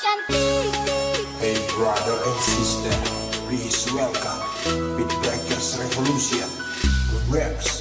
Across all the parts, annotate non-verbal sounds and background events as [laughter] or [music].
Hey brother and sister, please welcome Beatbreakers Revolution Raps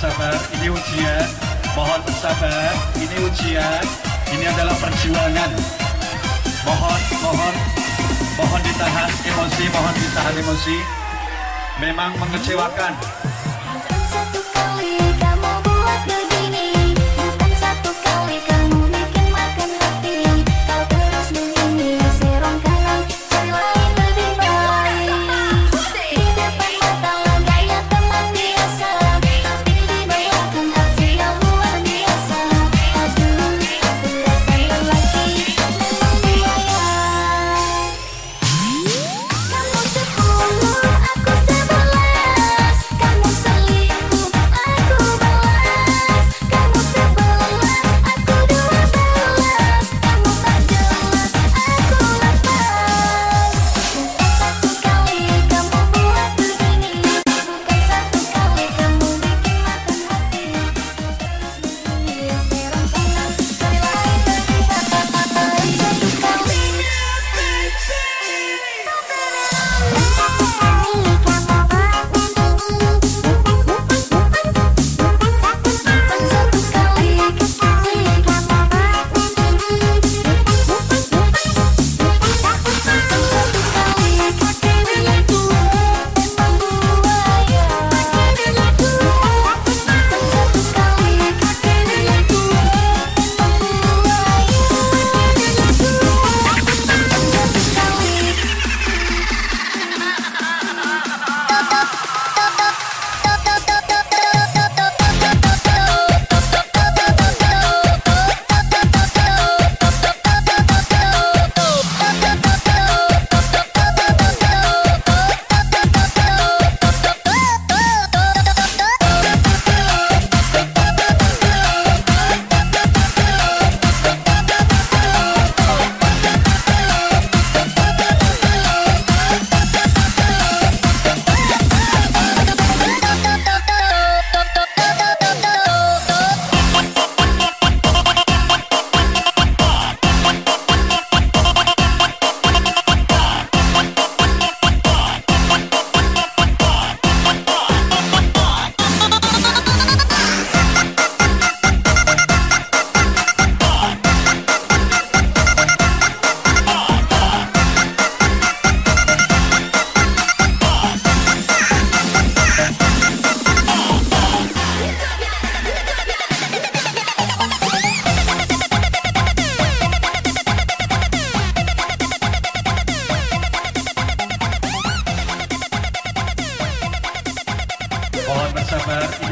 bersabar, ini ujian. Mohon bersabar, ini ujian. Ini adalah perjuangan. Mohon, mohon, mohon ditahan emosi, mohon ditahan emosi. Memang mengecewakan,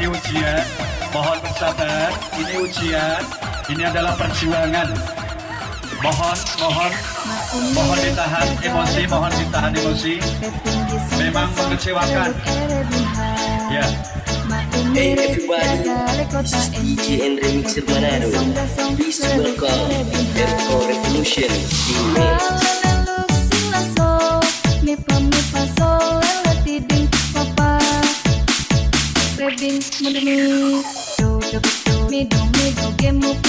ujian. Mohon bersabar. Ini ujian. Ini adalah perjuangan. Mohon, mohon, mohon ditahan emosi, mohon ditahan emosi. Memang mengecewakan. Ya, Hey everybody, this is DJ and Remixer. Please welcome Airco Revolution Remix. Mi do mi do que mu pa mi re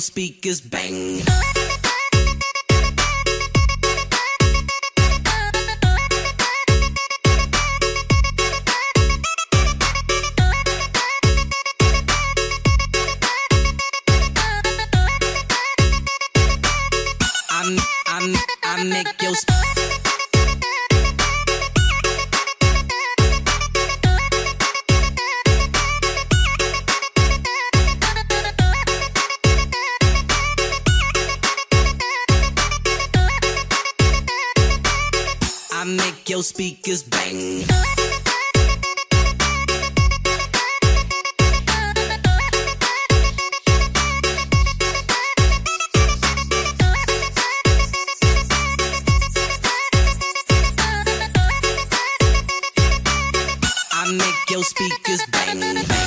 speakers. Back speakers bang. I make your speakers bang. bang.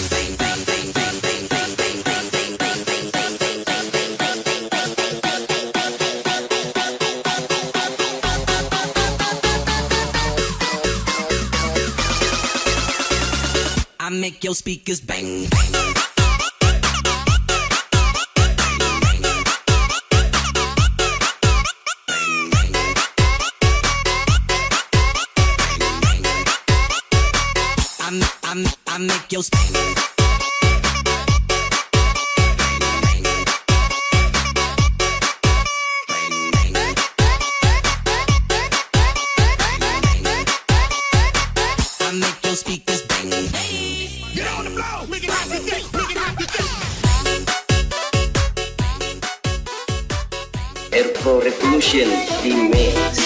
your speakers bang. bang. I, I make your spin. speak Ocean Remix.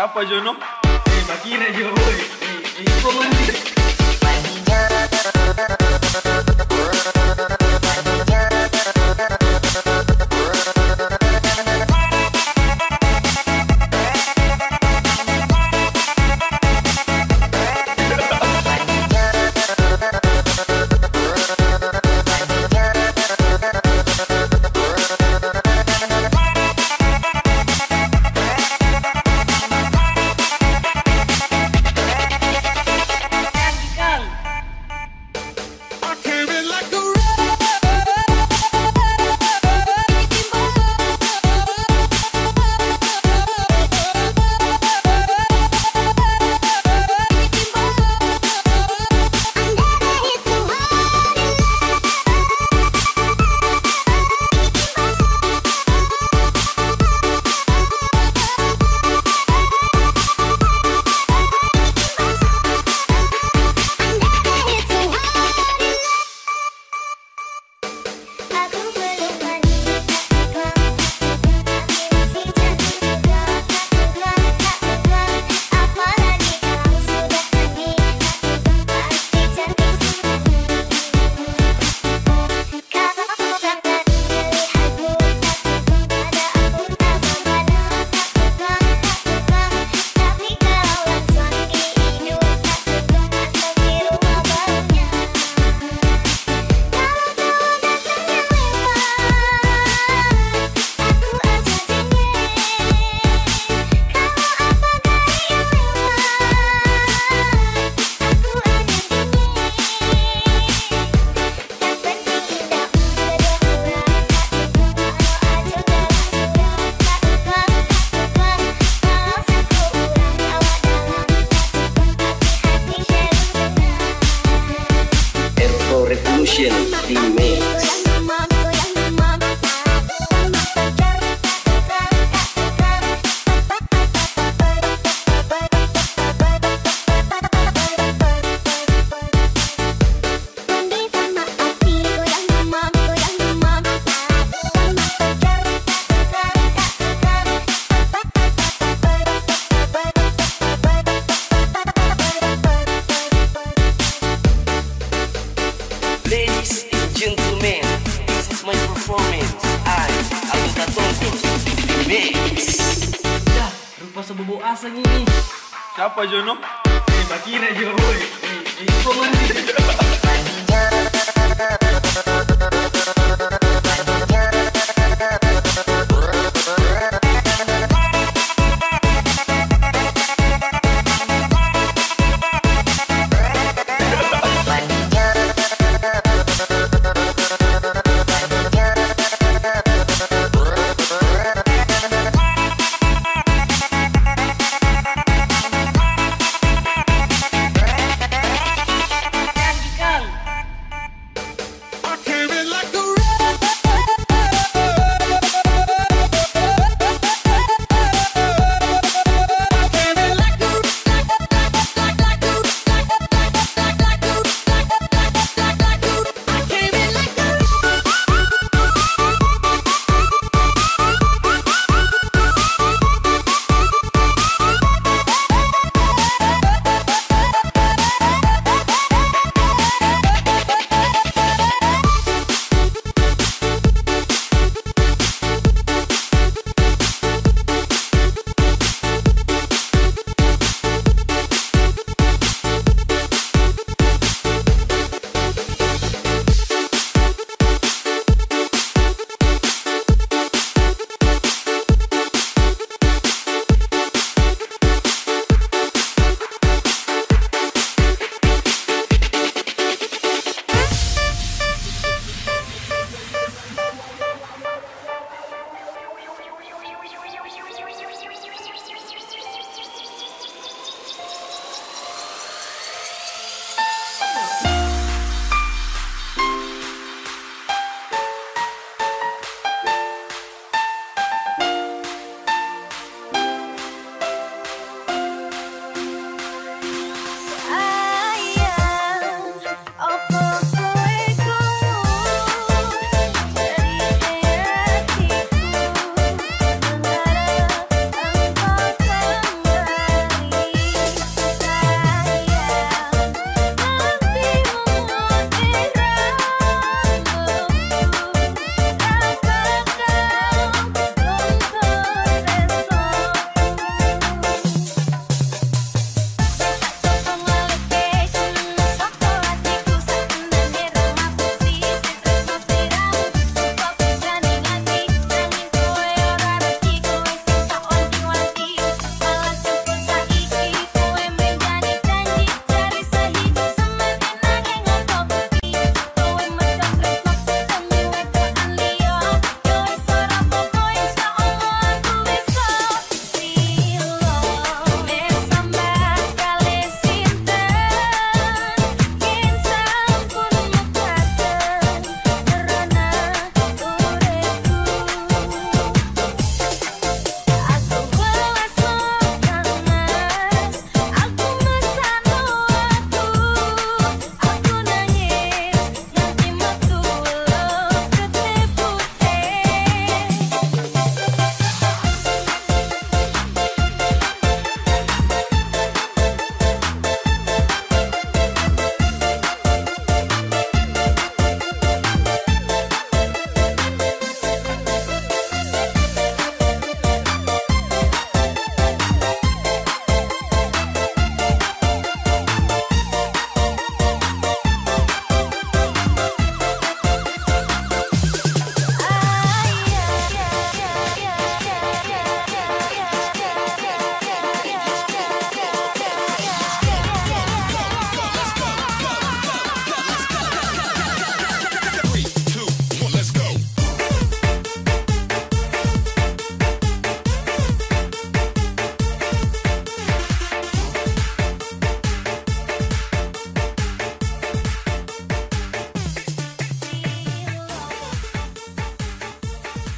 Siapa Jono? Eh, Bakira Jo. Eh, eh, lupa sebubuk asang ini. Siapa Jono? Eh, Bakira jo, woi. Eh, eh, kau mandi. [laughs]